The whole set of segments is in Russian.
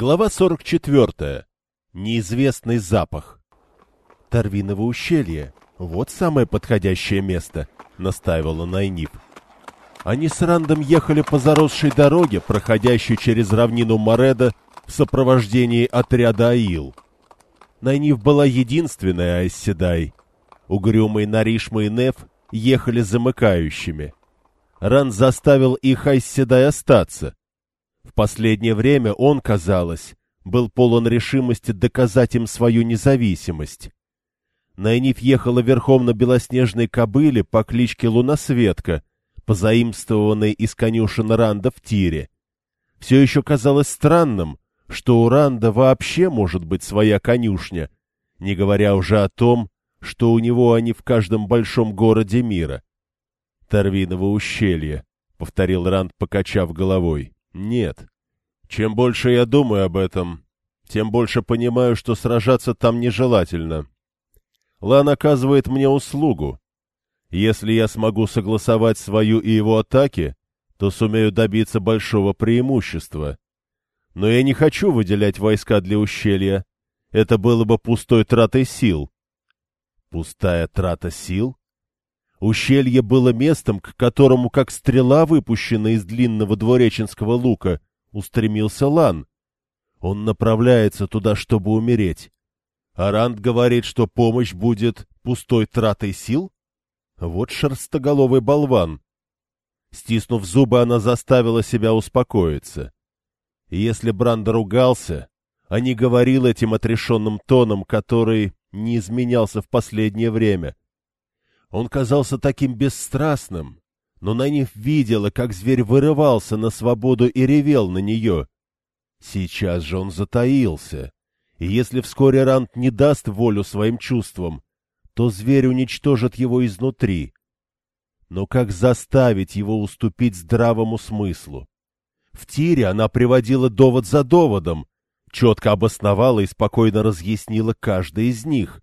Глава 44. Неизвестный запах. Торвиново ущелье. Вот самое подходящее место, настаивала Найниф. Они с Рандом ехали по заросшей дороге, проходящей через равнину Мореда в сопровождении отряда Аил. Найниф была единственная Айседай. Угрюмые Наришма и Неф ехали замыкающими. Ранд заставил их Айседай остаться. В последнее время он, казалось, был полон решимости доказать им свою независимость. Найниф ехала верхом на белоснежной кобыле по кличке Лунасветка, позаимствованной из конюшен Ранда в тире. Все еще казалось странным, что у Ранда вообще может быть своя конюшня, не говоря уже о том, что у него они в каждом большом городе мира. «Торвиново ущелье», — повторил Ранд, покачав головой. Нет. Чем больше я думаю об этом, тем больше понимаю, что сражаться там нежелательно. Лан оказывает мне услугу. Если я смогу согласовать свою и его атаки, то сумею добиться большого преимущества. Но я не хочу выделять войска для ущелья. Это было бы пустой тратой сил. Пустая трата сил? Ущелье было местом, к которому, как стрела, выпущенная из длинного двуреченского лука, устремился Лан. Он направляется туда, чтобы умереть. Аранд говорит, что помощь будет пустой тратой сил? Вот шерстоголовый болван. Стиснув зубы, она заставила себя успокоиться. Если Бранда ругался, а не говорил этим отрешенным тоном, который не изменялся в последнее время — он казался таким бесстрастным, но Нанив видела, как зверь вырывался на свободу и ревел на нее. Сейчас же он затаился, и если вскоре Рант не даст волю своим чувствам, то зверь уничтожит его изнутри. Но как заставить его уступить здравому смыслу? В тире она приводила довод за доводом, четко обосновала и спокойно разъяснила каждый из них.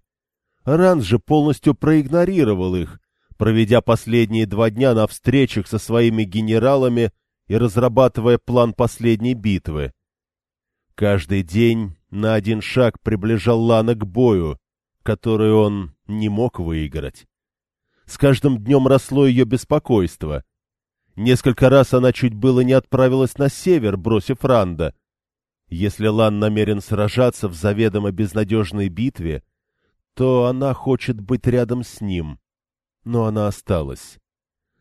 Ран же полностью проигнорировал их, проведя последние два дня на встречах со своими генералами и разрабатывая план последней битвы. Каждый день на один шаг приближал Лана к бою, который он не мог выиграть. С каждым днем росло ее беспокойство. Несколько раз она чуть было не отправилась на север, бросив Ранда. Если Лан намерен сражаться в заведомо безнадежной битве, то она хочет быть рядом с ним. Но она осталась.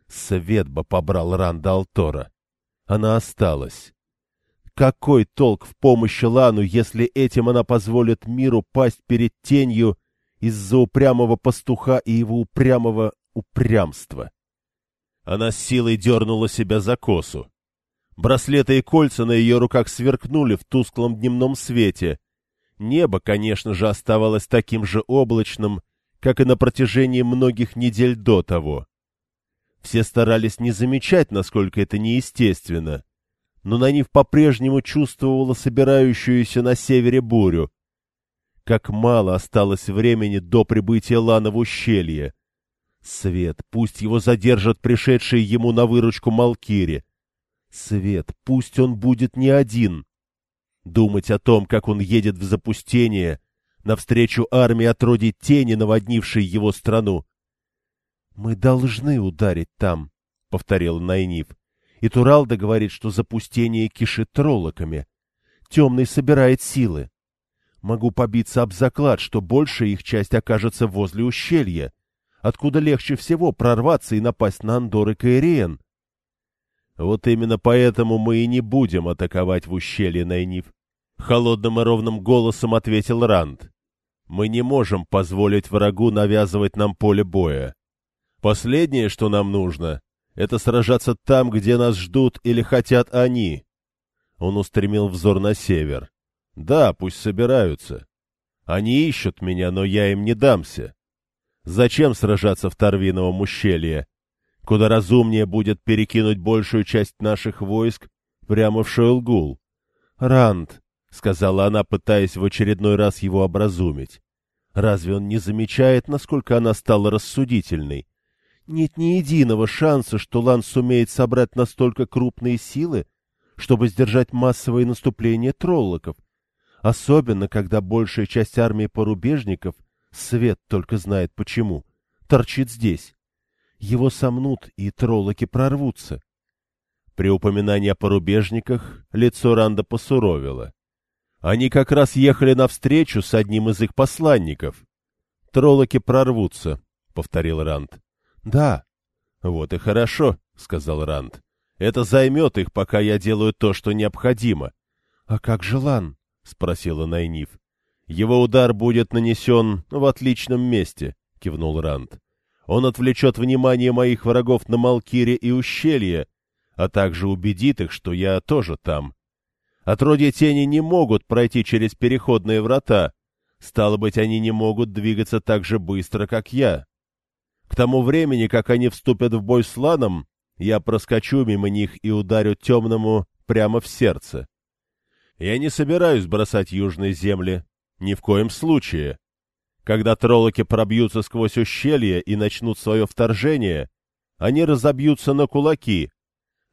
Свет бы побрал Ранда Алтора. Она осталась. Какой толк в помощи Лану, если этим она позволит миру пасть перед тенью из-за упрямого пастуха и его упрямого упрямства? Она силой дернула себя за косу. Браслеты и кольца на ее руках сверкнули в тусклом дневном свете, Небо, конечно же, оставалось таким же облачным, как и на протяжении многих недель до того. Все старались не замечать, насколько это неестественно, но Нанив по-прежнему чувствовала собирающуюся на севере бурю. Как мало осталось времени до прибытия Лана в ущелье. Свет, пусть его задержат пришедшие ему на выручку Малкири. Свет, пусть он будет не один. Думать о том, как он едет в запустение, навстречу армии отродий тени, наводнившей его страну. — Мы должны ударить там, — повторил Найниф. И Туралда говорит, что запустение кишит троллоками. Темный собирает силы. Могу побиться об заклад, что большая их часть окажется возле ущелья, откуда легче всего прорваться и напасть на Андор и Каэриен. Вот именно поэтому мы и не будем атаковать в ущелье Найниф. Холодным и ровным голосом ответил Ранд. Мы не можем позволить врагу навязывать нам поле боя. Последнее, что нам нужно, это сражаться там, где нас ждут или хотят они. Он устремил взор на север. Да, пусть собираются. Они ищут меня, но я им не дамся. Зачем сражаться в Торвиновом ущелье? Куда разумнее будет перекинуть большую часть наших войск прямо в Шойлгул. Ранд, — сказала она, пытаясь в очередной раз его образумить. Разве он не замечает, насколько она стала рассудительной? Нет ни единого шанса, что Лан сумеет собрать настолько крупные силы, чтобы сдержать массовое наступление троллоков, Особенно, когда большая часть армии порубежников, свет только знает почему, торчит здесь. Его сомнут, и троллоки прорвутся. При упоминании о порубежниках лицо Ранда посуровило. Они как раз ехали навстречу с одним из их посланников. «Троллоки прорвутся», — повторил Ранд. «Да». «Вот и хорошо», — сказал Ранд. «Это займет их, пока я делаю то, что необходимо». «А как же Лан?» — спросила Найниф. «Его удар будет нанесен в отличном месте», — кивнул Ранд. «Он отвлечет внимание моих врагов на Малкире и Ущелье, а также убедит их, что я тоже там. Отродья тени не могут пройти через переходные врата, стало быть, они не могут двигаться так же быстро, как я. К тому времени, как они вступят в бой с Ланом, я проскочу мимо них и ударю темному прямо в сердце. Я не собираюсь бросать южные земли, ни в коем случае. Когда троллоки пробьются сквозь ущелье и начнут свое вторжение, они разобьются на кулаки,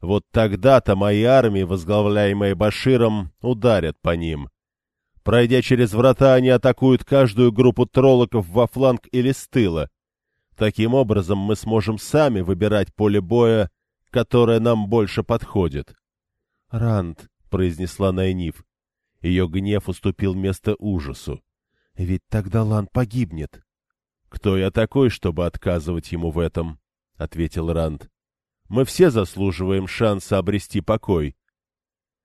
вот тогда-то мои армии, возглавляемые Баширом, ударят по ним. Пройдя через врата, они атакуют каждую группу троллоков во фланг или с тыла. Таким образом, мы сможем сами выбирать поле боя, которое нам больше подходит. — Ранд, — произнесла Найниф. Ее гнев уступил место ужасу. — Ведь тогда Лан погибнет. — Кто я такой, чтобы отказывать ему в этом? — ответил Ранд. Мы все заслуживаем шанса обрести покой.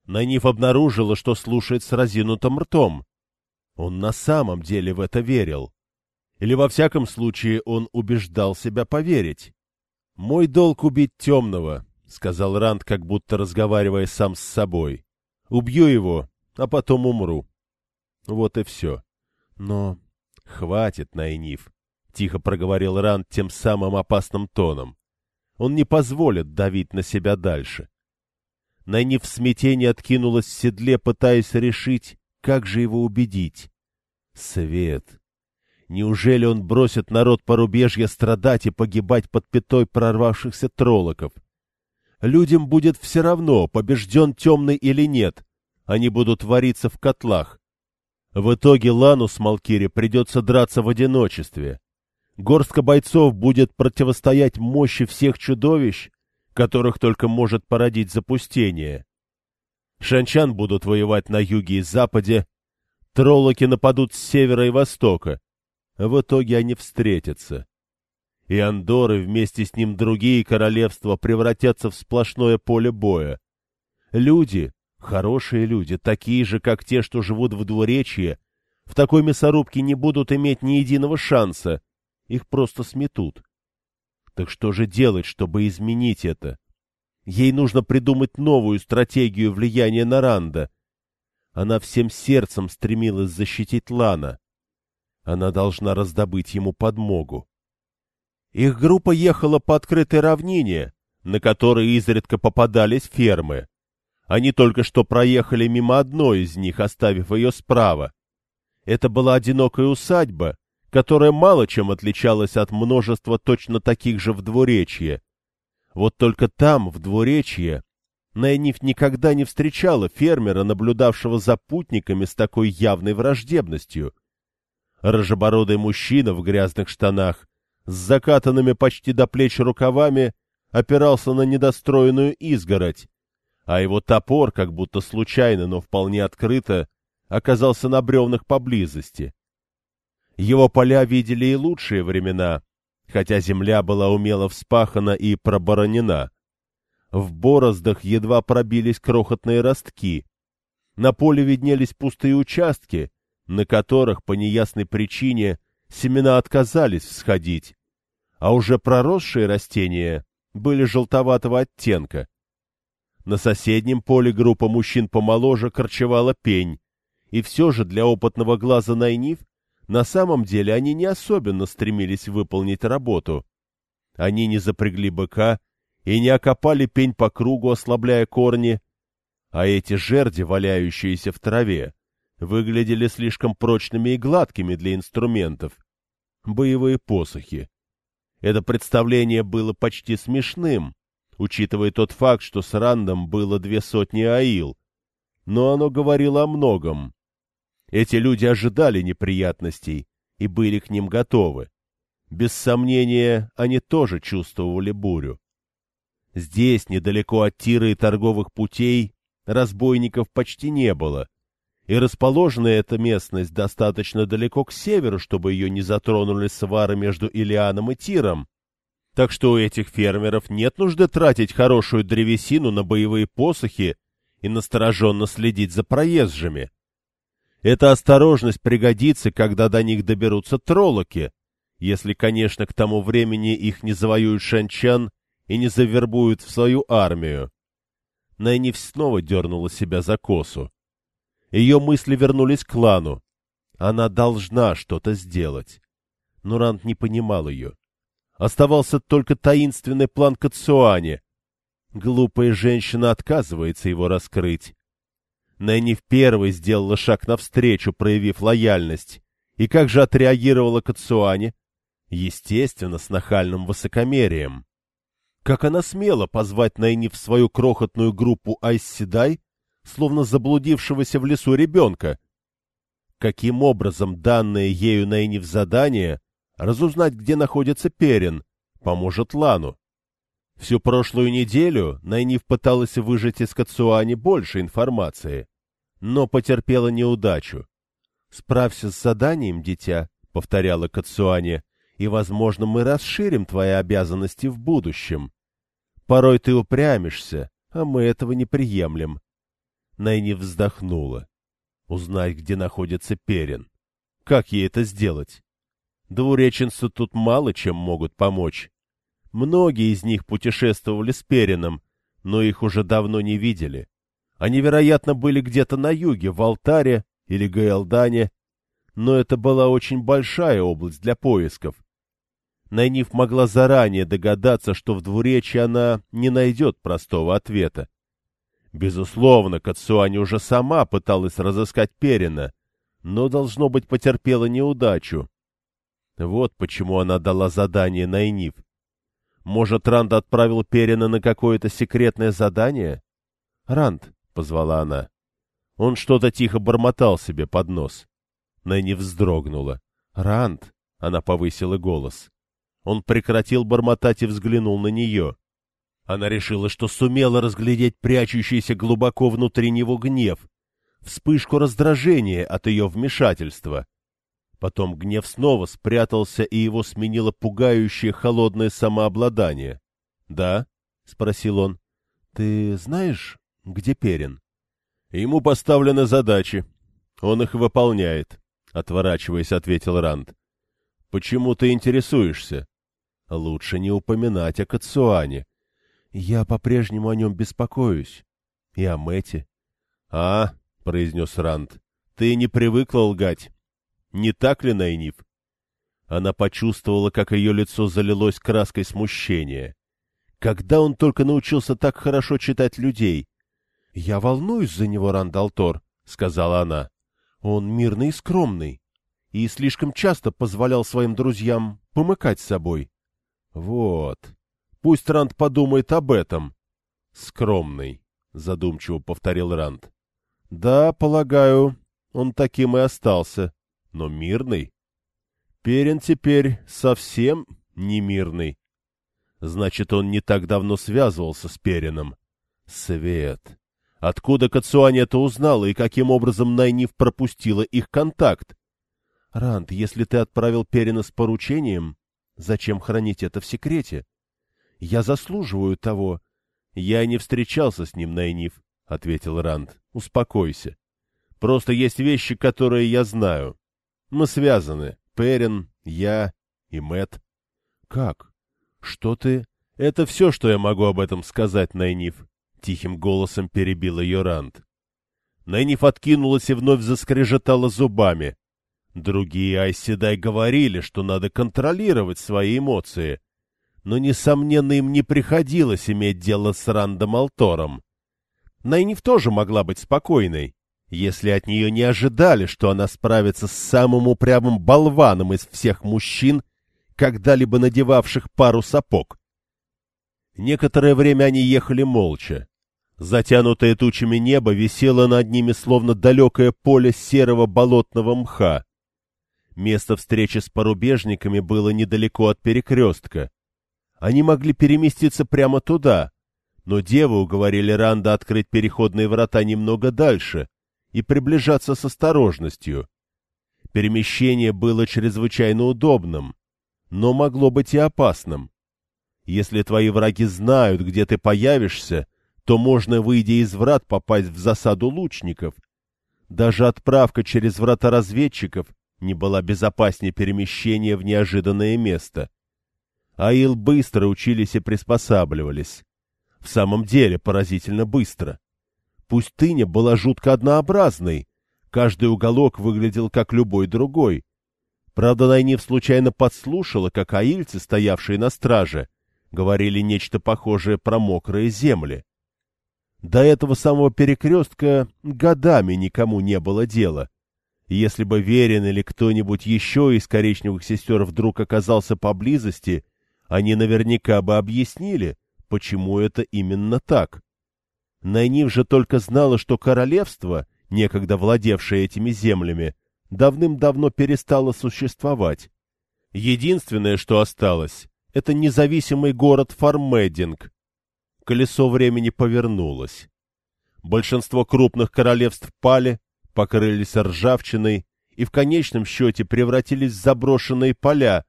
Найниф обнаружила, что слушает с разинутым ртом. Он на самом деле в это верил. Или, во всяком случае, он убеждал себя поверить. «Мой долг убить темного», — сказал Ранд, как будто разговаривая сам с собой. «Убью его, а потом умру». Вот и все. Но хватит, Найниф, — тихо проговорил Ранд тем самым опасным тоном. Он не позволит давить на себя дальше. Найниф в смятении откинулась в седле, пытаясь решить, как же его убедить. Свет. Неужели он бросит народ порубежья страдать и погибать под пятой прорвавшихся троллоков? Людям будет все равно, побежден темный или нет. Они будут вариться в котлах. В итоге Лану с Малкири придется драться в одиночестве. Горстка бойцов будет противостоять мощи всех чудовищ, которых только может породить запустение. Шанчан будут воевать на юге и западе, троллоки нападут с севера и востока. В итоге они встретятся. И Андоры вместе с ним другие королевства превратятся в сплошное поле боя. Люди, хорошие люди, такие же, как те, что живут в двуречье, в такой мясорубке не будут иметь ни единого шанса, их просто сметут. Так что же делать, чтобы изменить это? Ей нужно придумать новую стратегию влияния на Ранда. Она всем сердцем стремилась защитить Лана. Она должна раздобыть ему подмогу. Их группа ехала по открытой равнине, на которой изредка попадались фермы. Они только что проехали мимо одной из них, оставив ее справа. Это была одинокая усадьба, которая мало чем отличалась от множества точно таких же в двуречье. Вот только там, в двуречье, Найниф никогда не встречала фермера, наблюдавшего за путниками с такой явной враждебностью. Рожебородый мужчина в грязных штанах, с закатанными почти до плеч рукавами, опирался на недостроенную изгородь, а его топор, как будто случайно, но вполне открыто, оказался на бревнах поблизости. Его поля видели и лучшие времена, хотя земля была умело вспахана и проборонена. В бороздах едва пробились крохотные ростки. На поле виднелись пустые участки, на которых по неясной причине семена отказались всходить, а уже проросшие растения были желтоватого оттенка. На соседнем поле группа мужчин помоложе корчевала пень, и все же для опытного глаза Найниф на самом деле они не особенно стремились выполнить работу. Они не запрягли быка и не окопали пень по кругу, ослабляя корни, а эти жерди, валяющиеся в траве, выглядели слишком прочными и гладкими для инструментов. Боевые посохи. Это представление было почти смешным, учитывая тот факт, что с Рандом было две сотни аил, но оно говорило о многом. Эти люди ожидали неприятностей и были к ним готовы. Без сомнения, они тоже чувствовали бурю. Здесь, недалеко от тира и торговых путей, разбойников почти не было, и расположена эта местность достаточно далеко к северу, чтобы ее не затронули свары между Илианом и Тиром. Так что у этих фермеров нет нужды тратить хорошую древесину на боевые посохи и настороженно следить за проезжими. Эта осторожность пригодится, когда до них доберутся троллоки, если, конечно, к тому времени их не завоюют шанчан и не завербуют в свою армию. Найниф снова дернула себя за косу. Ее мысли вернулись к клану. Она должна что-то сделать. Но Ранд не понимал ее. Оставался только таинственный план Кацуани. Глупая женщина отказывается его раскрыть. Найниф первой сделала шаг навстречу, проявив лояльность. И как же отреагировала Кацуани? Естественно, с нахальным высокомерием. Как она смела позвать Найни в свою крохотную группу Айсседай, словно заблудившегося в лесу ребенка? Каким образом данное ею Найни в задание разузнать, где находится Перин, поможет Лану? Всю прошлую неделю Найниф пыталась выжать из Кацуани больше информации, но потерпела неудачу. «Справься с заданием, дитя», — повторяла Кацуани, и, возможно, мы расширим твои обязанности в будущем. Порой ты упрямишься, а мы этого не приемлем. Найни вздохнула. Узнать, где находится Перин. Как ей это сделать? Двуреченцы тут мало чем могут помочь. Многие из них путешествовали с Перином, но их уже давно не видели. Они, вероятно, были где-то на юге, в Алтаре или Гаэлдане, но это была очень большая область для поисков, Найниф могла заранее догадаться, что в двуречии она не найдет простого ответа. Безусловно, Кацуани уже сама пыталась разыскать Перина, но, должно быть, потерпела неудачу. Вот почему она дала задание Найниф. Может, Ранд отправил Перина на какое-то секретное задание? «Ранд», — позвала она. Он что-то тихо бормотал себе под нос. Найниф вздрогнула. «Ранд», — она повысила голос. Он прекратил бормотать и взглянул на нее. Она решила, что сумела разглядеть прячущийся глубоко внутри него гнев, вспышку раздражения от ее вмешательства. Потом гнев снова спрятался, и его сменило пугающее холодное самообладание. — Да? — спросил он. — Ты знаешь, где Перин? — Ему поставлены задачи. Он их выполняет, — отворачиваясь, ответил Ранд. — Почему ты интересуешься? Лучше не упоминать о Кацуане. Я по-прежнему о нем беспокоюсь. И о Мэте. — А, — произнес Ранд, — ты не привыкла лгать. Не так ли, Найниф? Она почувствовала, как ее лицо залилось краской смущения. Когда он только научился так хорошо читать людей? — Я волнуюсь за него, Рандалтор, — сказала она. — Он мирный и скромный, и слишком часто позволял своим друзьям помыкать собой. Вот. Пусть Ранд подумает об этом. Скромный, задумчиво повторил Ранд. Да, полагаю, он таким и остался. Но мирный? Перин теперь совсем не мирный. Значит, он не так давно связывался с Перином. Свет. Откуда Кацуани это узнала и каким образом Найниф пропустила их контакт? Ранд, если ты отправил Перина с поручением, Зачем хранить это в секрете? Я заслуживаю того. Я не встречался с ним, Найниф, — ответил Ранд. Успокойся. Просто есть вещи, которые я знаю. Мы связаны. Перин, я и Мэт. Как? Что ты? Это все, что я могу об этом сказать, Найниф. Тихим голосом перебил ее Ранд. Найниф откинулась и вновь заскрежетала зубами. Другие Айседай говорили, что надо контролировать свои эмоции, но, несомненно, им не приходилось иметь дело с Рандом Алтором. Найниф тоже могла быть спокойной, если от нее не ожидали, что она справится с самым упрямым болваном из всех мужчин, когда-либо надевавших пару сапог. Некоторое время они ехали молча. Затянутое тучами небо висело над ними, словно далекое поле серого болотного мха. Место встречи с порубежниками было недалеко от перекрестка. Они могли переместиться прямо туда, но девы уговорили Ранда открыть переходные врата немного дальше и приближаться с осторожностью. Перемещение было чрезвычайно удобным, но могло быть и опасным. Если твои враги знают, где ты появишься, то можно, выйдя из врат, попасть в засаду лучников. Даже отправка через врата разведчиков не была безопаснее перемещения в неожиданное место. Аил быстро учились и приспосабливались. В самом деле поразительно быстро. Пустыня была жутко однообразной, каждый уголок выглядел как любой другой. Правда, Найниф случайно подслушала, как аильцы, стоявшие на страже, говорили нечто похожее про мокрые земли. До этого самого перекрестка годами никому не было дела. Если бы Верин или кто-нибудь еще из коричневых сестер вдруг оказался поблизости, они наверняка бы объяснили, почему это именно так. Найнив же только знала, что королевство, некогда владевшее этими землями, давным-давно перестало существовать. Единственное, что осталось, это независимый город Фармединг. Колесо времени повернулось. Большинство крупных королевств пали, покрылись ржавчиной и в конечном счете превратились в заброшенные поля,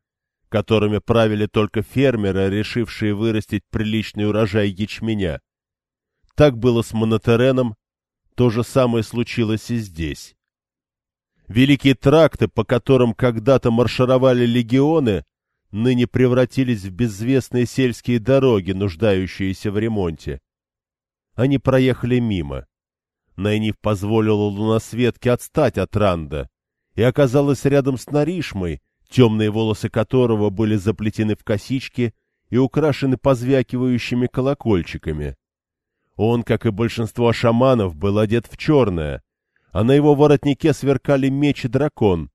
которыми правили только фермеры, решившие вырастить приличный урожай ячменя. Так было с Монотереном, то же самое случилось и здесь. Великие тракты, по которым когда-то маршировали легионы, ныне превратились в безвестные сельские дороги, нуждающиеся в ремонте. Они проехали мимо. Найниф позволила луносветке отстать от Ранда и оказалась рядом с Наришмой, темные волосы которого были заплетены в косички и украшены позвякивающими колокольчиками. Он, как и большинство шаманов, был одет в черное, а на его воротнике сверкали меч и дракон.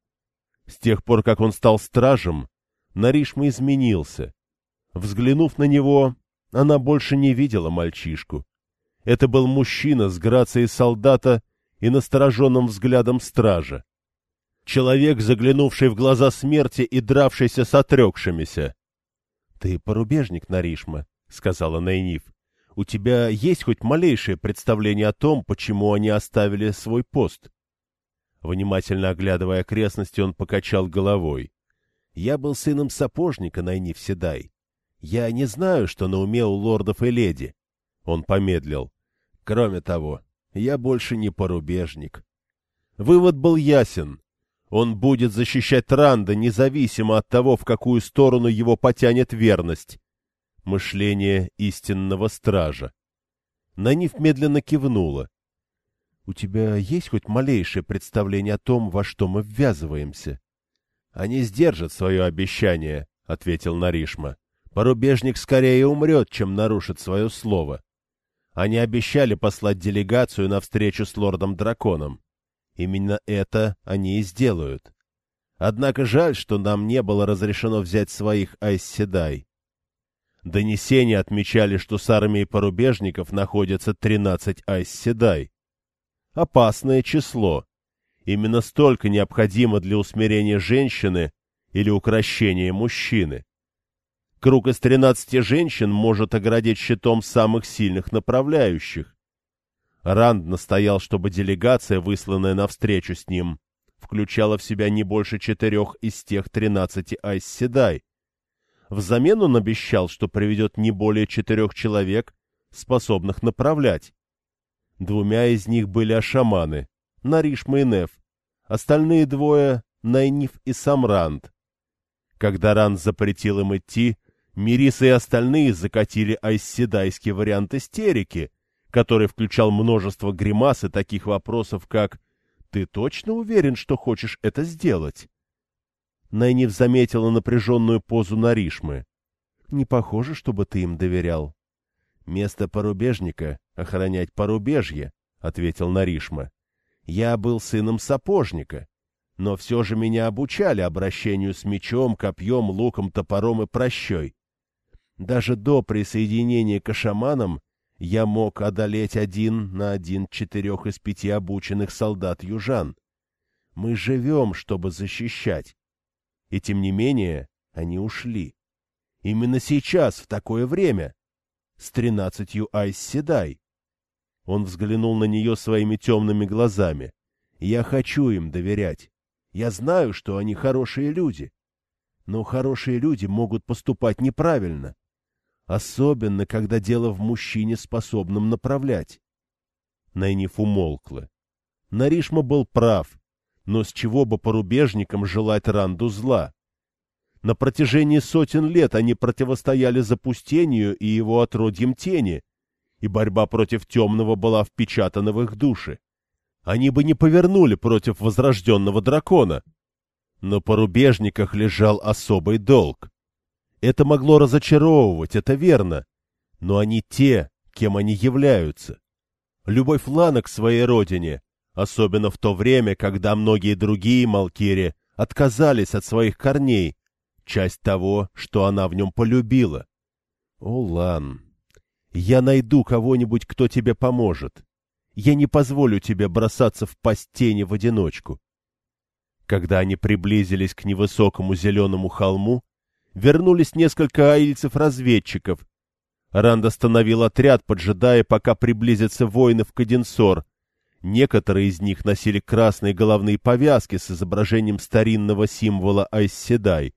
С тех пор, как он стал стражем, Наришма изменился. Взглянув на него, она больше не видела мальчишку. Это был мужчина с грацией солдата и настороженным взглядом стража. Человек, заглянувший в глаза смерти и дравшийся с отрекшимися. — Ты порубежник, Наришма, — сказала Найниф. — У тебя есть хоть малейшее представление о том, почему они оставили свой пост? Внимательно оглядывая окрестности, он покачал головой. Я был сыном сапожника Найниф Седай. Я не знаю, что на уме у лордов и леди. Он помедлил. Кроме того, я больше не порубежник. Вывод был ясен. Он будет защищать Ранда, независимо от того, в какую сторону его потянет верность. Мышление истинного стража. Нанив медленно кивнула. — У тебя есть хоть малейшее представление о том, во что мы ввязываемся? Они сдержат свое обещание, — ответил Наришма. Порубежник скорее умрет, чем нарушит свое слово. Они обещали послать делегацию на встречу с лордом-драконом. Именно это они и сделают. Однако жаль, что нам не было разрешено взять своих Айсседай. Донесения отмечали, что с армией порубежников находятся тринадцать Айсседай. Опасное число, Именно столько необходимо для усмирения женщины или укрощения мужчины. Круг из тринадцати женщин может оградить щитом самых сильных направляющих. Ранд настоял, чтобы делегация, высланная навстречу с ним, включала в себя не больше четырех из тех тринадцати айсседай. Взамен он обещал, что приведет не более четырех человек, способных направлять. Двумя из них были ашаманы, Наришма и Неф. Остальные двое — Найниф и Самранд. Когда Ранд запретил им идти, Мириса и остальные закатили айсседайский вариант истерики, который включал множество гримас и таких вопросов, как «Ты точно уверен, что хочешь это сделать?» Найниф заметила напряженную позу Наришмы. «Не похоже, чтобы ты им доверял». «Место порубежника — охранять порубежье», — ответил Наришма. Я был сыном сапожника, но все же меня обучали обращению с мечом, копьем, луком, топором и прощой. Даже до присоединения к шаманам я мог одолеть один на один четырех из пяти обученных солдат-южан. Мы живем, чтобы защищать. И тем не менее они ушли. Именно сейчас, в такое время. С тринадцатью Айс Седай. Он взглянул на нее своими темными глазами. Я хочу им доверять. Я знаю, что они хорошие люди. Но хорошие люди могут поступать неправильно. Особенно, когда дело в мужчине, способном направлять. Найниф умолкла. Наришма был прав, но с чего бы порубежникам желать Ранду зла? На протяжении сотен лет они противостояли запустению и его отродьям тени, и борьба против темного была впечатана в их души. Они бы не повернули против возрожденного дракона. Но по рубежниках лежал особый долг. Это могло разочаровывать, это верно. Но они те, кем они являются. Любовь Лана к своей родине, особенно в то время, когда многие другие Малкири отказались от своих корней, часть того, что она в нем полюбила. О, Лан, я найду кого-нибудь, кто тебе поможет. Я не позволю тебе бросаться в пасть тени в одиночку. Когда они приблизились к невысокому зеленому холму, вернулись несколько аильцев-разведчиков. Ранд остановил отряд, поджидая, пока приблизятся воины в Каденсор. Некоторые из них носили красные головные повязки с изображением старинного символа Айсседай.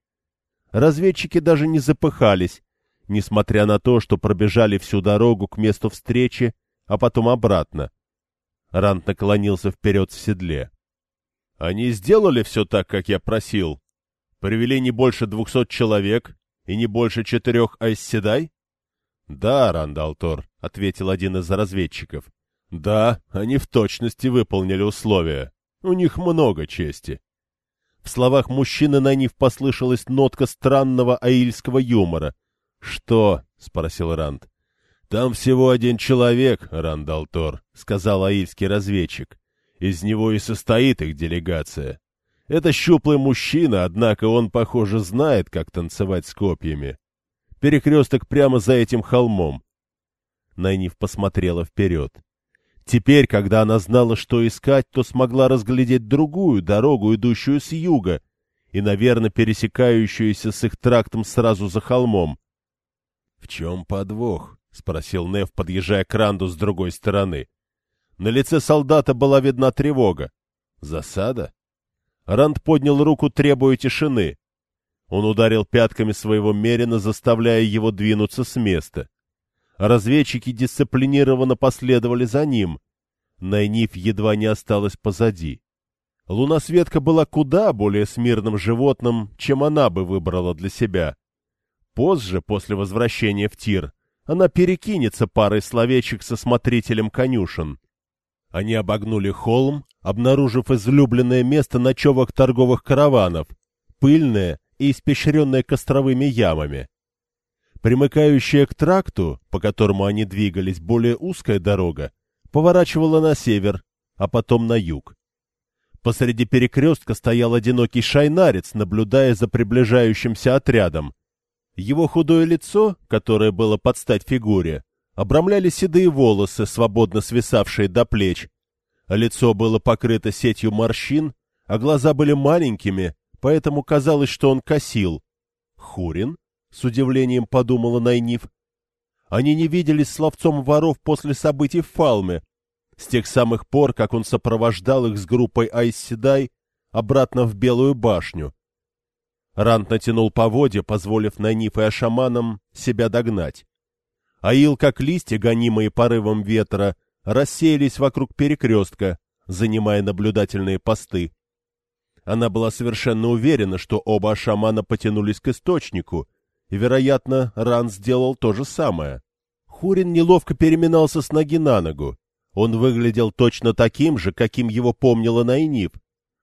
Разведчики даже не запыхались, несмотря на то, что пробежали всю дорогу к месту встречи, а потом обратно. Рант наклонился вперед в седле. — Они сделали все так, как я просил? Привели не больше двухсот человек и не больше четырех айсседай? — Да, Рандалтор, — ответил один из разведчиков. — Да, они в точности выполнили условия. У них много чести. В словах мужчины на них послышалась нотка странного аильского юмора. — Что? — спросил Ранд. — Там всего один человек, Рандалтор, — сказал аильский разведчик. — Из него и состоит их делегация. Это щуплый мужчина, однако он, похоже, знает, как танцевать с копьями. Перекресток прямо за этим холмом. Найниф посмотрела вперед. Теперь, когда она знала, что искать, то смогла разглядеть другую дорогу, идущую с юга, и, наверное, пересекающуюся с их трактом сразу за холмом. — В чем подвох? — спросил Нев, подъезжая к Ранду с другой стороны. На лице солдата была видна тревога. — Засада? Ранд поднял руку, требуя тишины. Он ударил пятками своего мерина, заставляя его двинуться с места. Разведчики дисциплинированно последовали за ним. Найниф едва не осталась позади. Лунасветка была куда более смирным животным, чем она бы выбрала для себя. Позже, после возвращения в тир, она перекинется парой словечек со смотрителем конюшен. Они обогнули холм, обнаружив излюбленное место ночевок торговых караванов, пыльное и испещренное костровыми ямами. Примыкающая к тракту, по которому они двигались, более узкая дорога, поворачивала на север, а потом на юг. Посреди перекрестка стоял одинокий шайнарец, наблюдая за приближающимся отрядом. Его худое лицо, которое было под стать фигуре, обрамляли седые волосы, свободно свисавшие до плеч. Лицо было покрыто сетью морщин, а глаза были маленькими, поэтому казалось, что он косил. «Хурин?» — с удивлением подумала Найниф. Они не виделись с ловцом воров после событий в Фалме, с тех самых пор, как он сопровождал их с группой Айсседай обратно в Белую башню. Рант натянул поводья, позволив Найниф и Ашаманам себя догнать. Аил, как листья, гонимые порывом ветра, рассеялись вокруг перекрестка, занимая наблюдательные посты. Она была совершенно уверена, что оба шамана потянулись к источнику, и, вероятно, Ран сделал то же самое. Хурин неловко переминался с ноги на ногу. Он выглядел точно таким же, каким его помнила Найниф.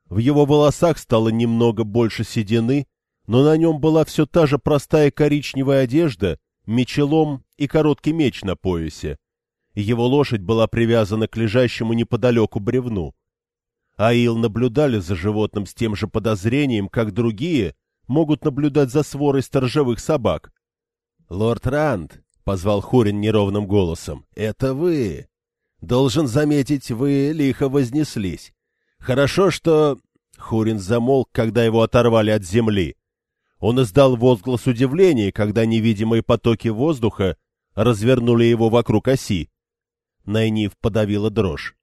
В его волосах стало немного больше седины, но на нем была все та же простая коричневая одежда мечелом и короткий меч на поясе. Его лошадь была привязана к лежащему неподалеку бревну. Аил наблюдали за животным с тем же подозрением, как другие могут наблюдать за сворой сторожевых собак. — Лорд Ранд, — позвал Хурин неровным голосом. — Это вы. Должен заметить, вы лихо вознеслись. Хорошо, что... Хурин замолк, когда его оторвали от земли. Он издал возглас удивления, когда невидимые потоки воздуха развернули его вокруг оси. Найниф подавила дрожь.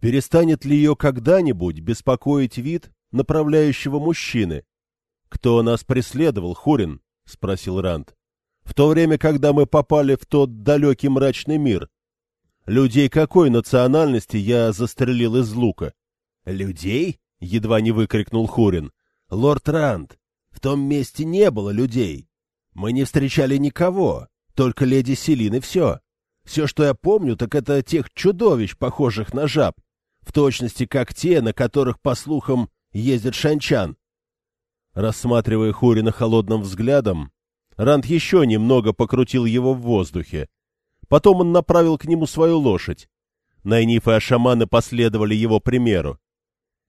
Перестанет ли ее когда-нибудь беспокоить вид направляющего мужчины? — Кто нас преследовал, Хурин? — спросил Ранд. — В то время, когда мы попали в тот далекий мрачный мир. Людей какой национальности я застрелил из лука? — Людей? — едва не выкрикнул Хурин. — Лорд Ранд, в том месте не было людей. Мы не встречали никого, только леди Селин и все. Все, что я помню, так это тех чудовищ, похожих на жаб, в точности как те, на которых, по слухам, ездит Шанчан. Рассматривая Хурина холодным взглядом, Ранд еще немного покрутил его в воздухе. Потом он направил к нему свою лошадь. Найниф и Ашаманы последовали его примеру.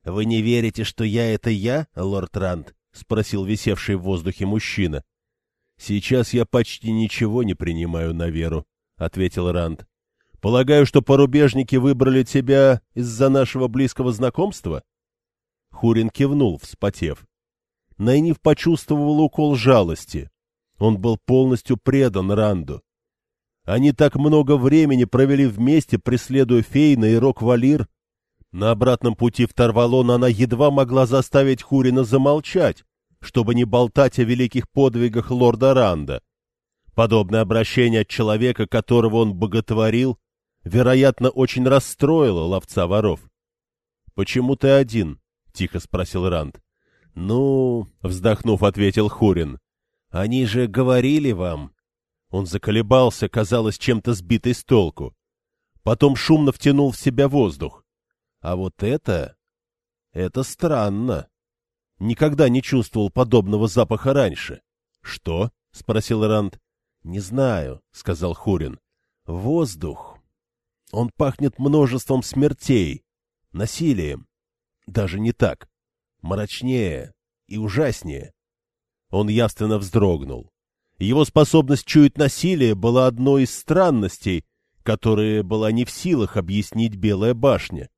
— Вы не верите, что я — это я, лорд Ранд? — спросил висевший в воздухе мужчина. — Сейчас я почти ничего не принимаю на веру, — ответил Ранд. — Полагаю, что порубежники выбрали тебя из-за нашего близкого знакомства? Хурин кивнул, вспотев. Найниф почувствовал укол жалости. Он был полностью предан Ранду. Они так много времени провели вместе, преследуя Фейна и Рок-Валир, на обратном пути в Тарвалон она едва могла заставить Хурина замолчать, чтобы не болтать о великих подвигах лорда Ранда. Подобное обращение от человека, которого он боготворил, вероятно, очень расстроило ловца воров. — Почему ты один? — тихо спросил Ранд. — Ну, — вздохнув, ответил Хурин, — они же говорили вам. Он заколебался, казалось, чем-то сбитый с толку. Потом шумно втянул в себя воздух. А вот это... это странно. Никогда не чувствовал подобного запаха раньше. — Что? — спросил Ранд. — Не знаю, — сказал Хурин. — Воздух. Он пахнет множеством смертей, насилием. Даже не так. Мрачнее и ужаснее. Он явственно вздрогнул. Его способность чуять насилие была одной из странностей, которые была не в силах объяснить Белая башня.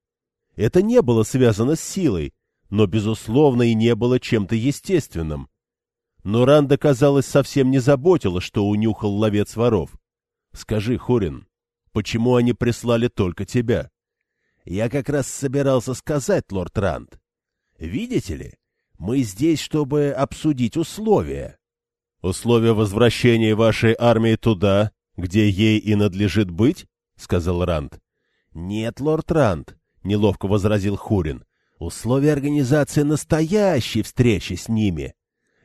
Это не было связано с силой, но, безусловно, и не было чем-то естественным. Но Ранда, казалось, совсем не заботила, что унюхал ловец воров. Скажи, Хорин, почему они прислали только тебя? Я как раз собирался сказать, лорд Ранд. Видите ли, мы здесь, чтобы обсудить условия. Условия возвращения вашей армии туда, где ей и надлежит быть? — сказал Ранд. — Нет, лорд Ранд, — неловко возразил Хурин. — Условия организации настоящей встречи с ними.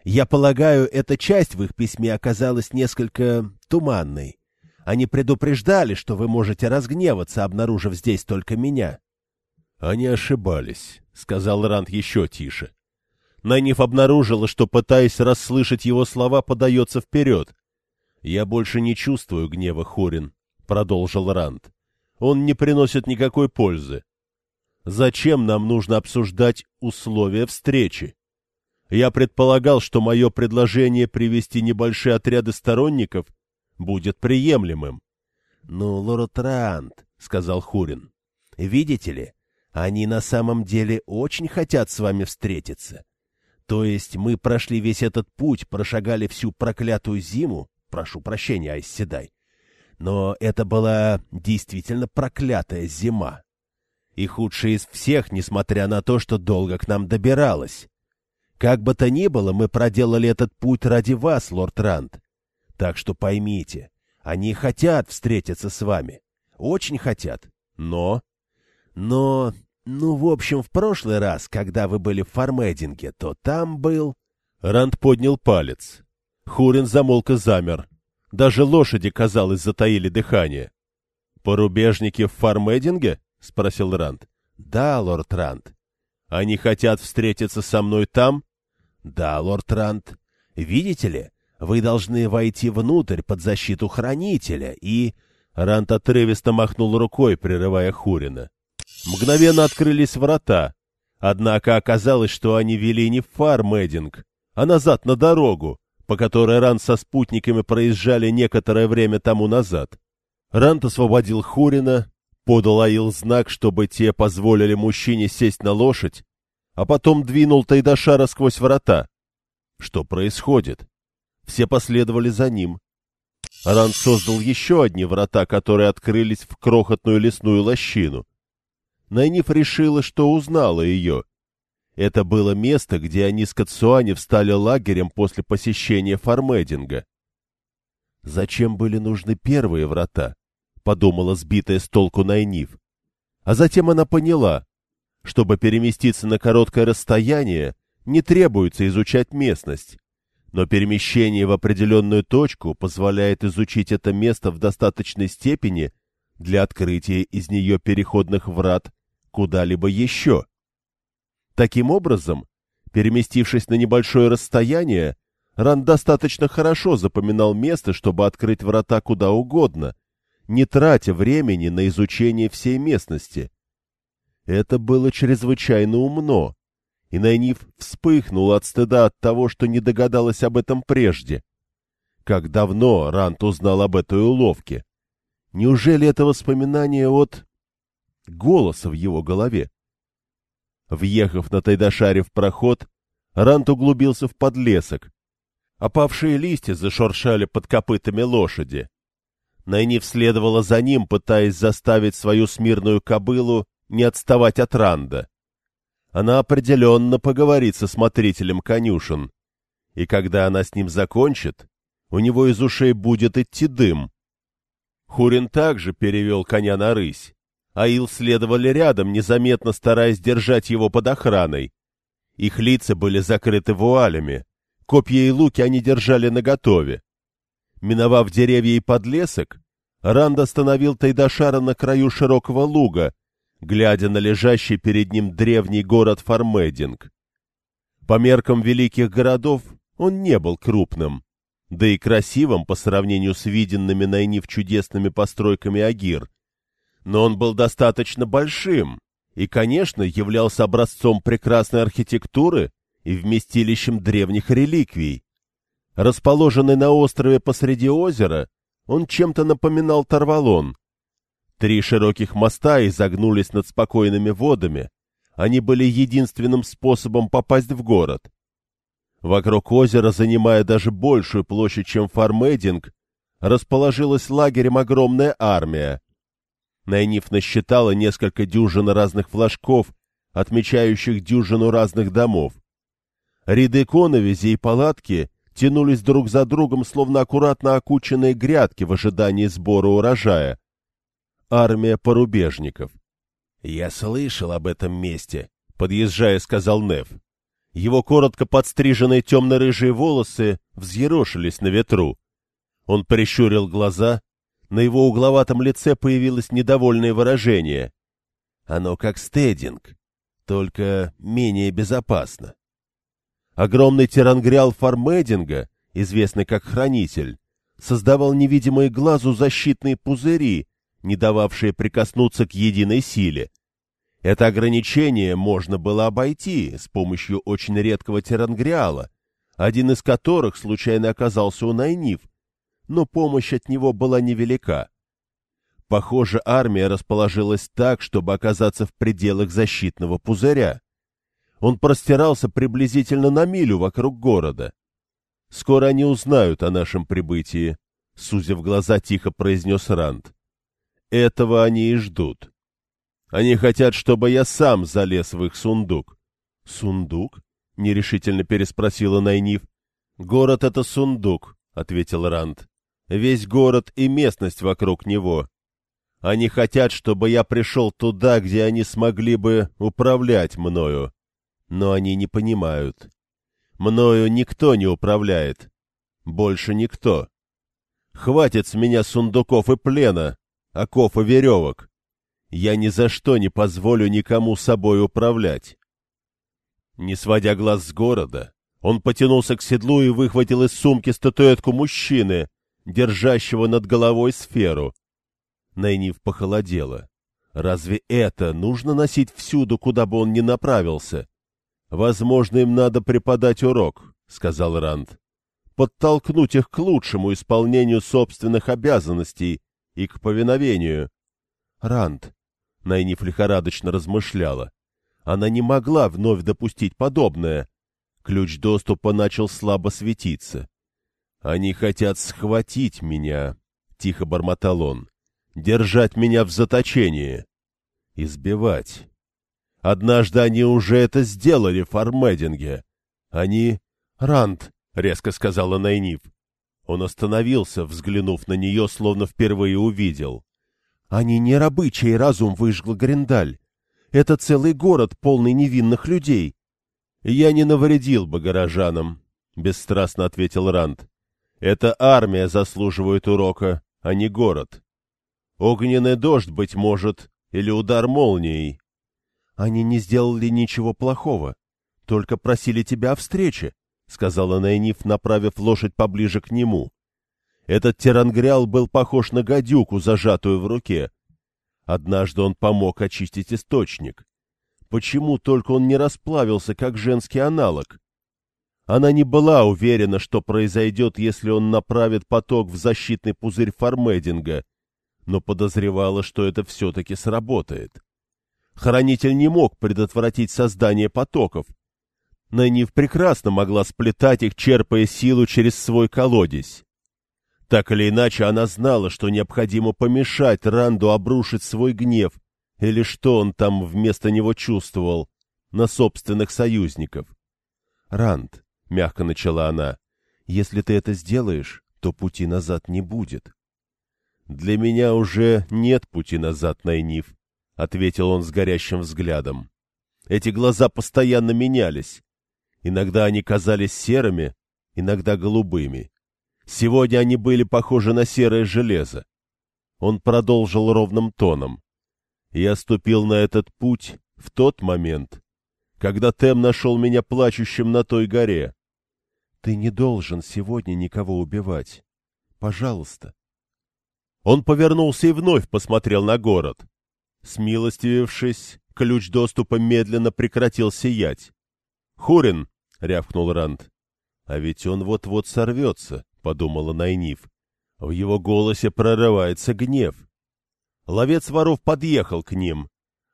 Я полагаю, эта часть в их письме оказалась несколько туманной. Они предупреждали, что вы можете разгневаться, обнаружив здесь только меня. — Они ошибались, — сказал Ранд еще тише. Найниф обнаружила, что, пытаясь расслышать его слова, подается вперед. — Я больше не чувствую гнева, Хурин, — продолжил Ранд. — Он не приносит никакой пользы. Зачем нам нужно обсуждать условия встречи? Я предполагал, что мое предложение привести небольшие отряды сторонников будет приемлемым. — Ну, лорд Ранд, — сказал Хурин, — видите ли, они на самом деле очень хотят с вами встретиться. То есть мы прошли весь этот путь, прошагали всю проклятую зиму, прошу прощения, Айсседай, но это была действительно проклятая зима и худшая из всех, несмотря на то, что долго к нам добиралась. Как бы то ни было, мы проделали этот путь ради вас, лорд Ранд. Так что поймите, они хотят встретиться с вами. Очень хотят. Но... Но... Ну, в общем, в прошлый раз, когда вы были в Фармединге, то там был... Ранд поднял палец. Хурин замолк и замер. Даже лошади, казалось, затаили дыхание. «Порубежники в Фармединге?» — спросил Ранд. — Да, лорд Ранд. — Они хотят встретиться со мной там? — Да, лорд Ранд. Видите ли, вы должны войти внутрь под защиту хранителя и... Ранд отрывисто махнул рукой, прерывая Хурина. Мгновенно открылись врата. Однако оказалось, что они вели не в Фармединг, а назад на дорогу, по которой Ранд со спутниками проезжали некоторое время тому назад. Рант освободил Хурина, подал Аил знак, чтобы те позволили мужчине сесть на лошадь, а потом двинул Тайдашара сквозь врата. Что происходит? Все последовали за ним. Рант создал еще одни врата, которые открылись в крохотную лесную лощину. Найниф решила, что узнала ее. Это было место, где они с Кацуани встали лагерем после посещения Фармединга. Зачем были нужны первые врата? Подумала сбитая с толку Найниф. А затем она поняла. Чтобы переместиться на короткое расстояние, не требуется изучать местность. Но перемещение в определенную точку позволяет изучить это место в достаточной степени для открытия из нее переходных врат куда-либо еще. Таким образом, переместившись на небольшое расстояние, Ран достаточно хорошо запоминал место, чтобы открыть врата куда угодно, не тратя времени на изучение всей местности. Это было чрезвычайно умно, и Найниф вспыхнула от стыда от того, что не догадалась об этом прежде. Как давно Рант узнал об этой уловке? Неужели это воспоминание от... голоса в его голове? Въехав на Тайдашаре в проход, Рант углубился в подлесок, Опавшие листья зашуршали под копытами лошади. Найниф следовала за ним, пытаясь заставить свою смирную кобылу не отставать от Ранда. Она определенно поговорит со смотрителем конюшен, и когда она с ним закончит, у него из ушей будет идти дым. Хурин также перевел коня на рысь. Аил следовали рядом, незаметно стараясь держать его под охраной. Их лица были закрыты вуалями, Копья и луки они держали наготове. Миновав деревья и подлесок, Ранд остановил Тайдашара на краю широкого луга, глядя на лежащий перед ним древний город Фармединг. По меркам великих городов он не был крупным, да и красивым по сравнению с виденными на Инив чудесными постройками Агир. Но он был достаточно большим и, конечно, являлся образцом прекрасной архитектуры и вместилищем древних реликвий. Расположенный на острове посреди озера, он чем-то напоминал Тарвалон. Три широких моста изогнулись над спокойными водами, они были единственным способом попасть в город. Вокруг озера, занимая даже большую площадь, чем Фармединг, расположилась лагерем огромная армия. Найниф насчитала несколько дюжин разных флажков, отмечающих дюжину разных домов. Ряды коновизи и палатки тянулись друг за другом, словно аккуратно окученные грядки в ожидании сбора урожая. Армия порубежников. — Я слышал об этом месте, — подъезжая, сказал Нев. Его коротко подстриженные темно-рыжие волосы взъерошились на ветру. Он прищурил глаза, на его угловатом лице появилось недовольное выражение. Оно как стединг, только менее безопасно. Огромный тирангриал Фармединга, известный как Хранитель, создавал невидимые глазу защитные пузыри, не дававшие прикоснуться к единой силе. Это ограничение можно было обойти с помощью очень редкого тирангриала, один из которых случайно оказался у Найниф, но помощь от него была невелика. Похоже, армия расположилась так, чтобы оказаться в пределах защитного пузыря. Он простирался приблизительно на милю вокруг города. «Скоро они узнают о нашем прибытии», — сузив глаза, тихо произнес Ранд. «Этого они и ждут. Они хотят, чтобы я сам залез в их сундук». «Сундук?» — нерешительно переспросила Найниф. «Город — это сундук», — ответил Ранд. «Весь город и местность вокруг него. Они хотят, чтобы я пришел туда, где они смогли бы управлять мною но они не понимают. Мною никто не управляет. Больше никто. Хватит с меня сундуков и плена, оков и веревок. Я ни за что не позволю никому собой управлять. Не сводя глаз с города, он потянулся к седлу и выхватил из сумки статуэтку мужчины, держащего над головой сферу. Найниф похолодела. Разве это нужно носить всюду, куда бы он ни направился? — Возможно, им надо преподать урок, — сказал Ранд. — подтолкнуть их к лучшему исполнению собственных обязанностей и к повиновению. Ранд, Найниф лихорадочно размышляла. Она не могла вновь допустить подобное. Ключ доступа начал слабо светиться. «Они хотят схватить меня», — тихо бормотал он, — «держать меня в заточении, избивать. Однажды они уже это сделали в Армединге. Они...» «Ранд», — резко сказала Найниф. Он остановился, взглянув на нее, словно впервые увидел. «Они не рабы, разум выжгла Гриндаль. Это целый город, полный невинных людей». «Я не навредил бы горожанам», — бесстрастно ответил Ранд. «Эта армия заслуживает урока, а не город. Огненный дождь, быть может, или удар молнией». «Они не сделали ничего плохого, только просили тебя о встрече», — сказала Найниф, направив лошадь поближе к нему. Этот тирангриал был похож на гадюку, зажатую в руке. Однажды он помог очистить источник. Почему только он не расплавился, как женский аналог? Она не была уверена, что произойдет, если он направит поток в защитный пузырь Фармединга, но подозревала, что это все-таки сработает. Хранитель не мог предотвратить создание потоков, Найниф прекрасно могла сплетать их, черпая силу через свой колодец. Так или иначе, она знала, что необходимо помешать Ранду обрушить свой гнев, или что он там вместо него чувствовал, на собственных союзников. «Ранд», — мягко начала она, — «если ты это сделаешь, то пути назад не будет». «Для меня уже нет пути назад, Найниф», — ответил он с горящим взглядом. Эти глаза постоянно менялись. Иногда они казались серыми, иногда голубыми. Сегодня они были похожи на серое железо. Он продолжил ровным тоном. Я ступил на этот путь в тот момент, когда Тем нашел меня плачущим на той горе. Ты не должен сегодня никого убивать. Пожалуйста. Он повернулся и вновь посмотрел на город. Смилостивившись, ключ доступа медленно прекратил сиять. «Хурин!» — рявкнул Ранд. «А ведь он вот-вот сорвется», — подумала Найниф. В его голосе прорывается гнев. Ловец воров подъехал к ним.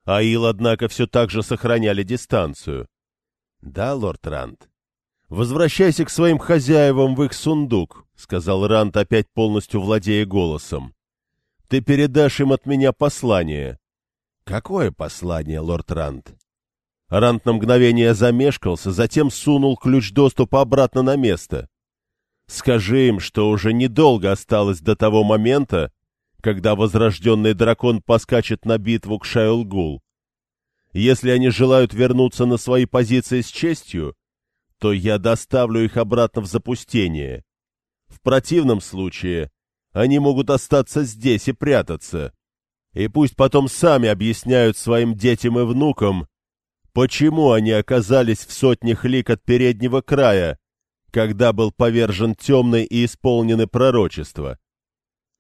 Аил, однако, все так же сохраняли дистанцию. — Да, лорд Ранд. — Возвращайся к своим хозяевам в их сундук, — сказал Ранд, опять полностью владея голосом. — Ты передашь им от меня послание. — Какое послание, лорд Ранд? Рант на мгновение замешкался, затем сунул ключ доступа обратно на место. «Скажи им, что уже недолго осталось до того момента, когда возрожденный дракон поскачет на битву к Шайлгул. Если они желают вернуться на свои позиции с честью, то я доставлю их обратно в запустение. В противном случае они могут остаться здесь и прятаться. И пусть потом сами объясняют своим детям и внукам, Почему они оказались в сотнях лик от переднего края, когда был повержен темный и исполнены пророчества?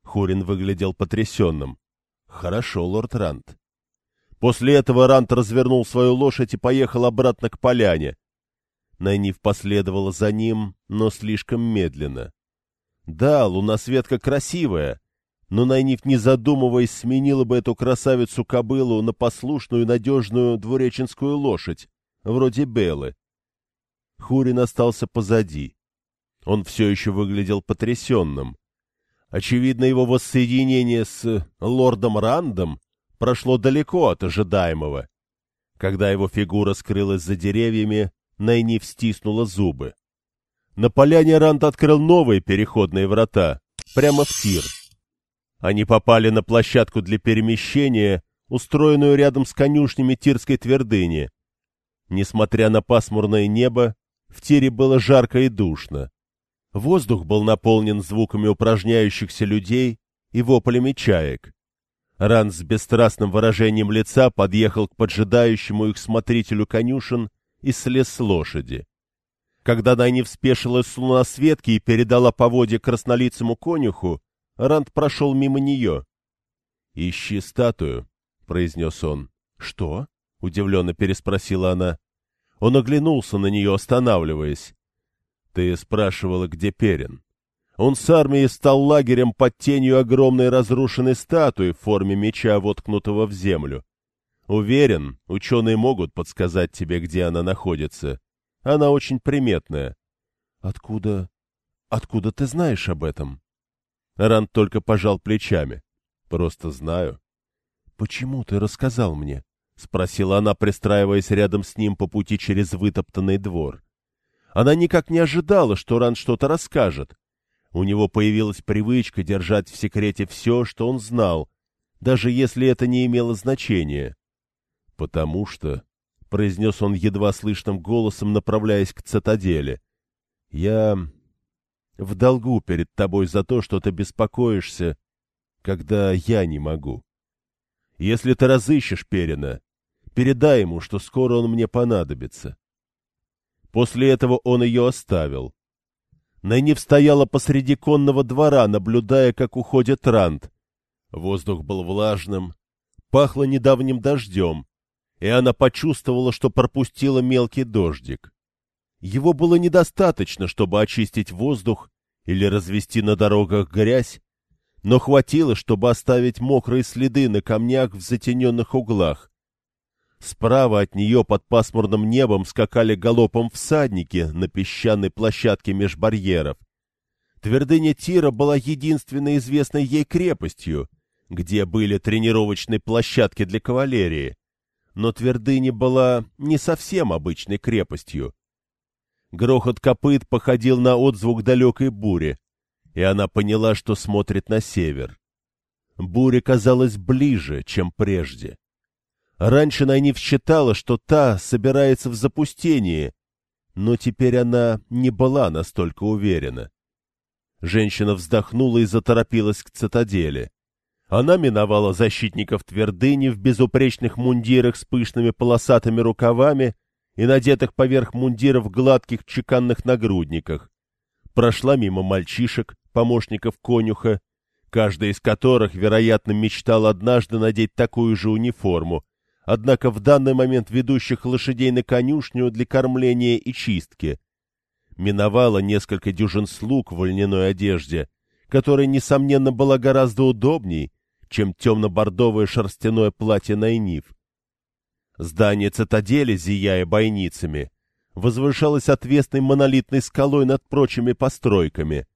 Хурин выглядел потрясенным. Хорошо, лорд Рант. После этого Рант развернул свою лошадь и поехал обратно к поляне. Найниф последовала за ним, но слишком медленно. Да, лунасветка красивая, но Найниф, не задумываясь, сменила бы эту красавицу-кобылу на послушную надежную двуреченскую лошадь, вроде Белы. Хурин остался позади. Он все еще выглядел потрясенным. Очевидно, его воссоединение с лордом Рандом прошло далеко от ожидаемого. Когда его фигура скрылась за деревьями, Найниф стиснула зубы. На поляне Ранд открыл новые переходные врата, прямо в тир. Они попали на площадку для перемещения, устроенную рядом с конюшнями Тирской твердыни. Несмотря на пасмурное небо, в тире было жарко и душно. Воздух был наполнен звуками упражняющихся людей и воплями чаек. Ран с бесстрастным выражением лица подъехал к поджидающему их смотрителю конюшен и слез с лошади. Когда Найниф спешилась с луносветки и передала поводья краснолицему конюху, Ранд прошел мимо нее. «Ищи статую», — произнес он. «Что?» — удивленно переспросила она. Он оглянулся на нее, останавливаясь. Ты спрашивала, где Перин. Он с армией стал лагерем под тенью огромной разрушенной статуи в форме меча, воткнутого в землю. Уверен, ученые могут подсказать тебе, где она находится. Она очень приметная. Откуда... Откуда ты знаешь об этом? Ранд только пожал плечами. Просто знаю. Почему ты рассказал мне? Спросила она, пристраиваясь рядом с ним по пути через вытоптанный двор. Она никак не ожидала, что Ранд что-то расскажет. У него появилась привычка держать в секрете все, что он знал, даже если это не имело значения. — Потому что, — произнес он едва слышным голосом, направляясь к цитадели, — я в долгу перед тобой за то, что ты беспокоишься, когда я не могу. Если ты разыщешь Перина, передай ему, что скоро он мне понадобится. После этого он ее оставил. Найниф стояла посреди конного двора, наблюдая, как уходит Ранд. Воздух был влажным, пахло недавним дождем, и она почувствовала, что пропустила мелкий дождик. Его было недостаточно, чтобы очистить воздух или развести на дорогах грязь, но хватило, чтобы оставить мокрые следы на камнях в затененных углах. Справа от нее под пасмурным небом скакали галопом всадники на песчаной площадке меж барьеров. Твердыня Тира была единственной известной ей крепостью, где были тренировочные площадки для кавалерии но твердыня была не совсем обычной крепостью. Грохот копыт походил на отзвук далекой бури, и она поняла, что смотрит на север. Буря казалась ближе, чем прежде. Раньше Найниф считала, что та собирается в запустении, но теперь она не была настолько уверена. Женщина вздохнула и заторопилась к цитадели. Она миновала защитников твердыни в безупречных мундирах с пышными полосатыми рукавами и надетых поверх мундиров гладких чеканных нагрудниках. Прошла мимо мальчишек, помощников конюха, каждый из которых, вероятно, мечтал однажды надеть такую же униформу, однако в данный момент ведущих лошадей на конюшню для кормления и чистки. Миновала несколько дюжин слуг в льняной одежде, которая, несомненно, была гораздо удобней, чем темно-бордовое шерстяное платье Найниф. Здание цитадели, зияя бойницами, возвышалось отвесной монолитной скалой над прочими постройками.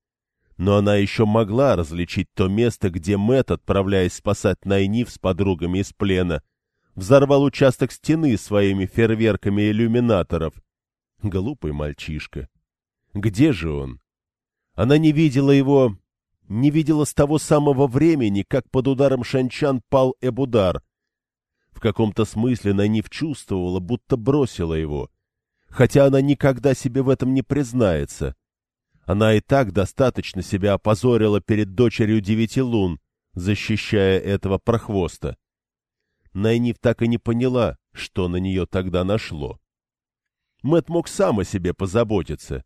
Но она еще могла различить то место, где Мэт, отправляясь спасать Найниф с подругами из плена, взорвал участок стены своими фейерверками иллюминаторов. Глупый мальчишка. Где же он? Она не видела его не видела с того самого времени, как под ударом Шанчан пал Эбудар. В каком-то смысле Найниф чувствовала, будто бросила его, хотя она никогда себе в этом не признается. Она и так достаточно себя опозорила перед дочерью девяти лун, защищая этого прохвоста. Найниф так и не поняла, что на нее тогда нашло. Мэт мог сам о себе позаботиться.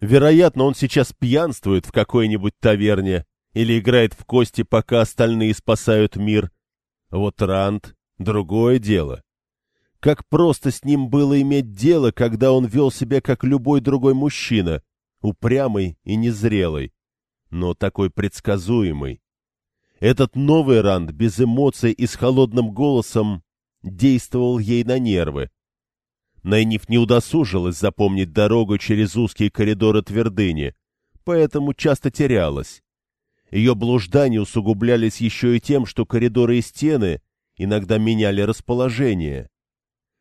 Вероятно, он сейчас пьянствует в какой-нибудь таверне или играет в кости, пока остальные спасают мир. Вот Ранд — другое дело. Как просто с ним было иметь дело, когда он вел себя как любой другой мужчина, упрямый и незрелый, но такой предсказуемый. Этот новый Ранд без эмоций и с холодным голосом действовал ей на нервы. Найниф не удосужилась запомнить дорогу через узкие коридоры твердыни, поэтому часто терялась. Ее блуждания усугублялись еще и тем, что коридоры и стены иногда меняли расположение.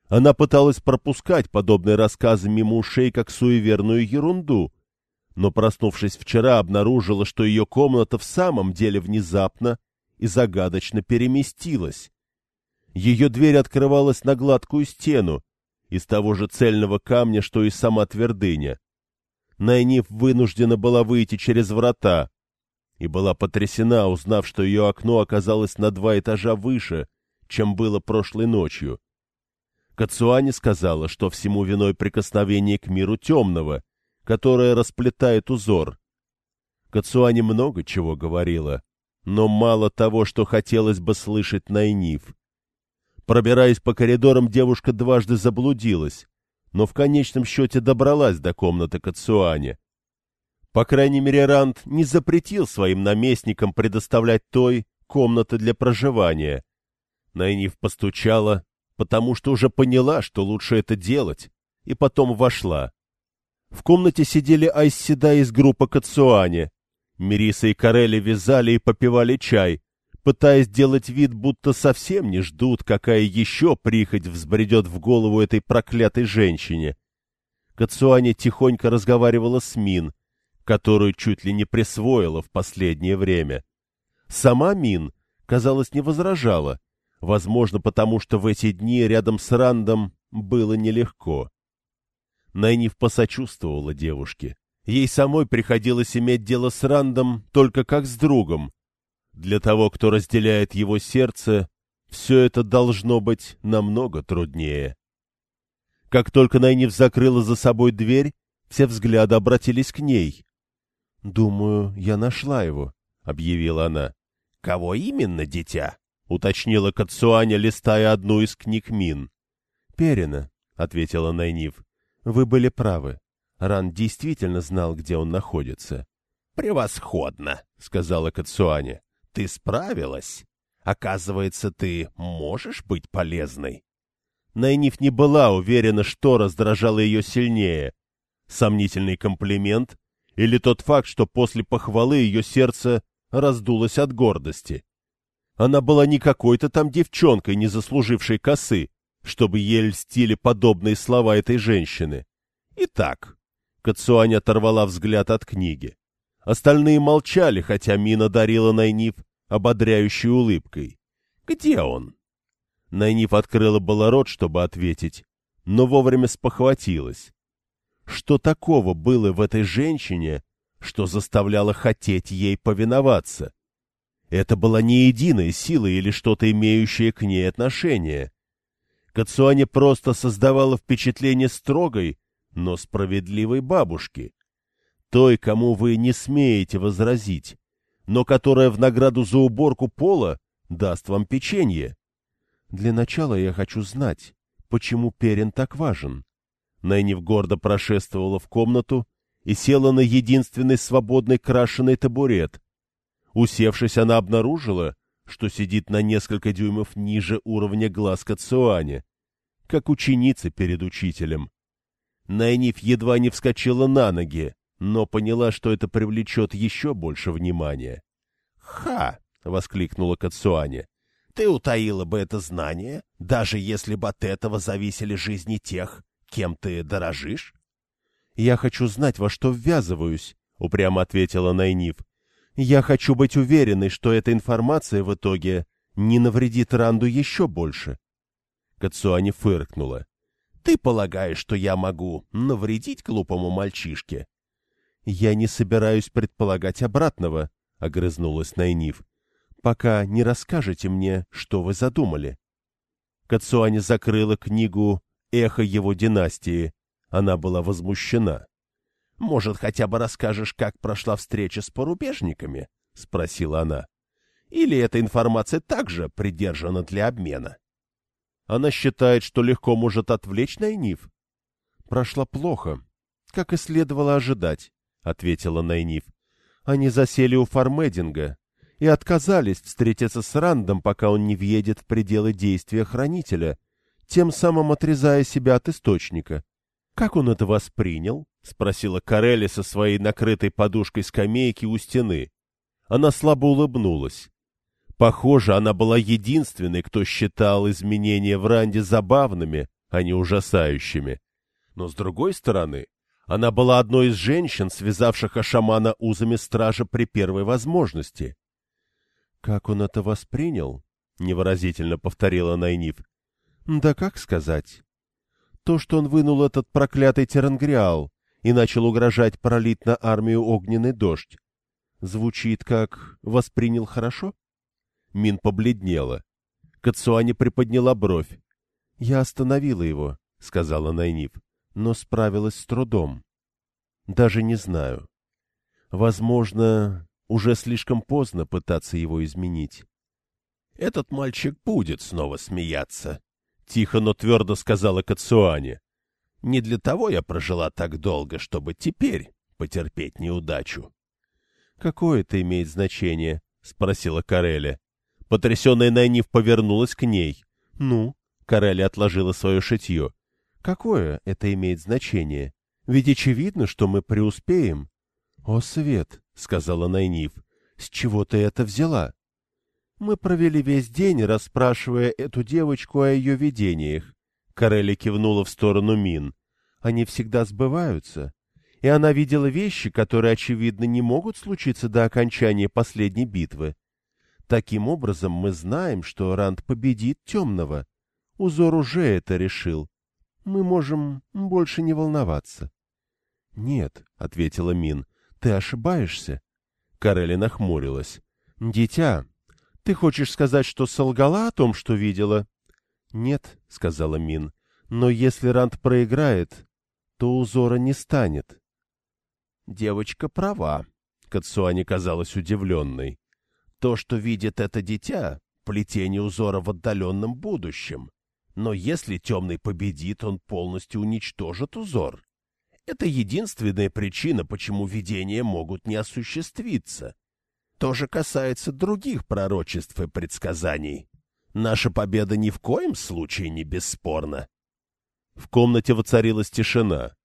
Она пыталась пропускать подобные рассказы мимо ушей, как суеверную ерунду, но, проснувшись вчера, обнаружила, что ее комната в самом деле внезапно и загадочно переместилась. Ее дверь открывалась на гладкую стену, из того же цельного камня, что и сама твердыня. Найниф вынуждена была выйти через врата и была потрясена, узнав, что ее окно оказалось на два этажа выше, чем было прошлой ночью. Кацуани сказала, что всему виной прикосновение к миру темного, которое расплетает узор. Кацуани много чего говорила, но мало того, что хотелось бы слышать Найниф. Пробираясь по коридорам, девушка дважды заблудилась, но в конечном счете добралась до комнаты Кацуани. По крайней мере, Ранд не запретил своим наместникам предоставлять той комнаты для проживания. Найниф постучала, потому что уже поняла, что лучше это делать, и потом вошла. В комнате сидели Айсседа из группы Кацуани. Мириса и Карели вязали и попивали чай, пытаясь сделать вид, будто совсем не ждут, какая еще прихоть взбредет в голову этой проклятой женщине. Кацуани тихонько разговаривала с Мин, которую чуть ли не присвоила в последнее время. Сама Мин, казалось, не возражала, возможно, потому что в эти дни рядом с Рандом было нелегко. Найниф посочувствовала девушке. Ей самой приходилось иметь дело с Рандом только как с другом. Для того, кто разделяет его сердце, все это должно быть намного труднее. Как только Найниф закрыла за собой дверь, все взгляды обратились к ней. — Думаю, я нашла его, — объявила она. — Кого именно, дитя? — уточнила Кацуаня, листая одну из книг Мин. — Перина, — ответила Найниф. Вы были правы. Ран действительно знал, где он находится. — Превосходно, — сказала Кацуане. — Ты справилась. Оказывается, ты можешь быть полезной. Найниф не была уверена, что раздражало ее сильнее. Сомнительный комплимент или тот факт, что после похвалы ее сердце раздулось от гордости. Она была не какой-то там девчонкой, не заслужившей косы, чтобы ей льстили подобные слова этой женщины. Итак, Кацуань оторвала взгляд от книги. Остальные молчали, хотя Мина дарила Найниф ободряющей улыбкой. «Где он?» Найниф открыла было рот, чтобы ответить, но вовремя спохватилась. Что такого было в этой женщине, что заставляло хотеть ей повиноваться? Это была не единая сила или что-то имеющее к ней отношение. Кацуане просто создавала впечатление строгой, но справедливой бабушки. Той, кому вы не смеете возразить, но которая в награду за уборку пола даст вам печенье. Для начала я хочу знать, почему Перин так важен. Найниф гордо прошествовала в комнату и села на единственный свободный крашеный табурет. Усевшись, она обнаружила, что сидит на несколько дюймов ниже уровня глаз Кацуани, как ученица перед учителем. Найниф едва не вскочила на ноги, но поняла, что это привлечет еще больше внимания. «Ха!» — воскликнула Кацуани. «Ты утаила бы это знание, даже если бы от этого зависели жизни тех, кем ты дорожишь?» «Я хочу знать, во что ввязываюсь», — упрямо ответила Найниф. Я хочу быть уверенной, что эта информация в итоге не навредит Ранду еще больше. Кацуани фыркнула. — Ты полагаешь, что я могу навредить глупому мальчишке? — Я не собираюсь предполагать обратного, — огрызнулась Найниф, — пока не расскажете мне, что вы задумали. Кацуани закрыла книгу «Эхо его династии». Она была возмущена. Может, хотя бы расскажешь, как прошла встреча с порубежниками? — спросила она. — Или эта информация также придержана для обмена? Она считает, что легко может отвлечь Найниф. — Прошла плохо, как и следовало ожидать, — ответила Найниф. Они засели у Фармединга и отказались встретиться с Рандом, пока он не въедет в пределы действия Хранителя, тем самым отрезая себя от Источника. Как он это воспринял? — спросила Карелли со своей накрытой подушкой скамейки у стены. Она слабо улыбнулась. Похоже, она была единственной, кто считал изменения в Ранде забавными, а не ужасающими. Но, с другой стороны, она была одной из женщин, связавших Ашамана узами стража при первой возможности. — Как он это воспринял? — невыразительно повторила Найниф. — Да как сказать? То, что он вынул этот проклятый терангриал, и начал угрожать пролить на армию огненный дождь. Звучит как «воспринял хорошо»? Мин побледнела. Кацуани приподняла бровь. — Я остановила его, — сказала Найниф, — но справилась с трудом. Даже не знаю. Возможно, уже слишком поздно пытаться его изменить. — Этот мальчик будет снова смеяться, — тихо, но твердо сказала Кацуани. Не для того я прожила так долго, чтобы теперь потерпеть неудачу. — Какое это имеет значение? — спросила Кареля. Потрясенная Найниф повернулась к ней. — Ну? — Кареля отложила свое шитье. — Какое это имеет значение? Ведь очевидно, что мы преуспеем. — О, Свет! — сказала Найниф. — С чего ты это взяла? Мы провели весь день, расспрашивая эту девочку о ее видениях. Карелли кивнула в сторону Мин. Они всегда сбываются. И она видела вещи, которые, очевидно, не могут случиться до окончания последней битвы. Таким образом, мы знаем, что Ранд победит темного. Узор уже это решил. Мы можем больше не волноваться. — Нет, — ответила Мин, — ты ошибаешься. Карелли нахмурилась. — Дитя, ты хочешь сказать, что солгала о том, что видела? — Нет, — сказала Мин, — но если Ранд проиграет, то узора не станет. Девочка права, — Кацуани казалась удивленной. То, что видит это дитя, — плетение узора в отдаленном будущем. Но если темный победит, он полностью уничтожит узор. Это единственная причина, почему видения могут не осуществиться. То же касается других пророчеств и предсказаний. Наша победа ни в коем случае не бесспорна. В комнате воцарилась тишина.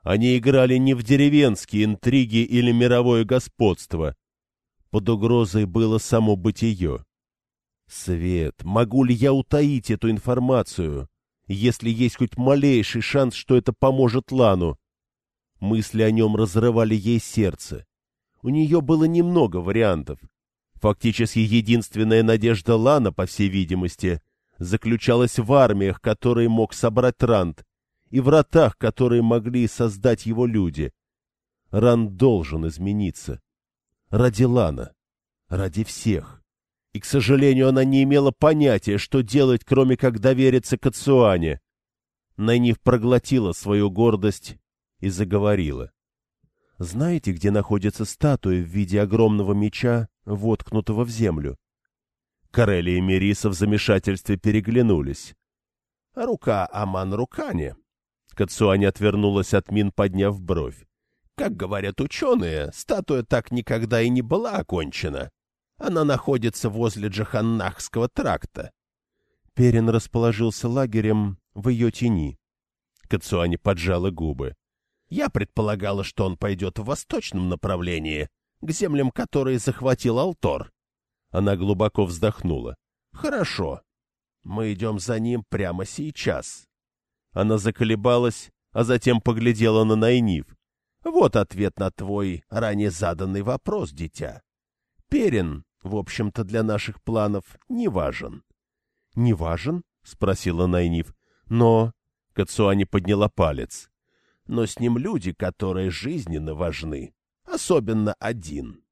Они играли не в деревенские интриги или мировое господство. Под угрозой было само бытие. Свет, могу ли я утаить эту информацию, если есть хоть малейший шанс, что это поможет Лану? Мысли о нем разрывали ей сердце. У нее было немного вариантов. Фактически единственная надежда Лана, по всей видимости, заключалась в армиях, которые мог собрать Ранд, и вратах, которые могли создать его люди. Ранд должен измениться. Ради Лана. Ради всех. И, к сожалению, она не имела понятия, что делать, кроме как довериться Кацуане. Найниф проглотила свою гордость и заговорила. Знаете, где находится статуя в виде огромного меча, воткнутого в землю? Карелли и Мериса в замешательстве переглянулись. — Рука Аман Рукане. Кацуани отвернулась от Мин, подняв бровь. — Как говорят ученые, статуя так никогда и не была окончена. Она находится возле Джаханнахского тракта. Перин расположился лагерем в ее тени. Кацуани поджала губы. Я предполагала, что он пойдет в восточном направлении, к землям, которые захватил Алтор. Она глубоко вздохнула. Хорошо. Мы идем за ним прямо сейчас. Она заколебалась, а затем поглядела на Найниф. Вот ответ на твой ранее заданный вопрос, дитя. Перин, в общем-то, для наших планов не важен. — Не важен? — спросила Найниф. — Но... Кацуани подняла палец но с ним люди, которые жизненно важны, особенно один.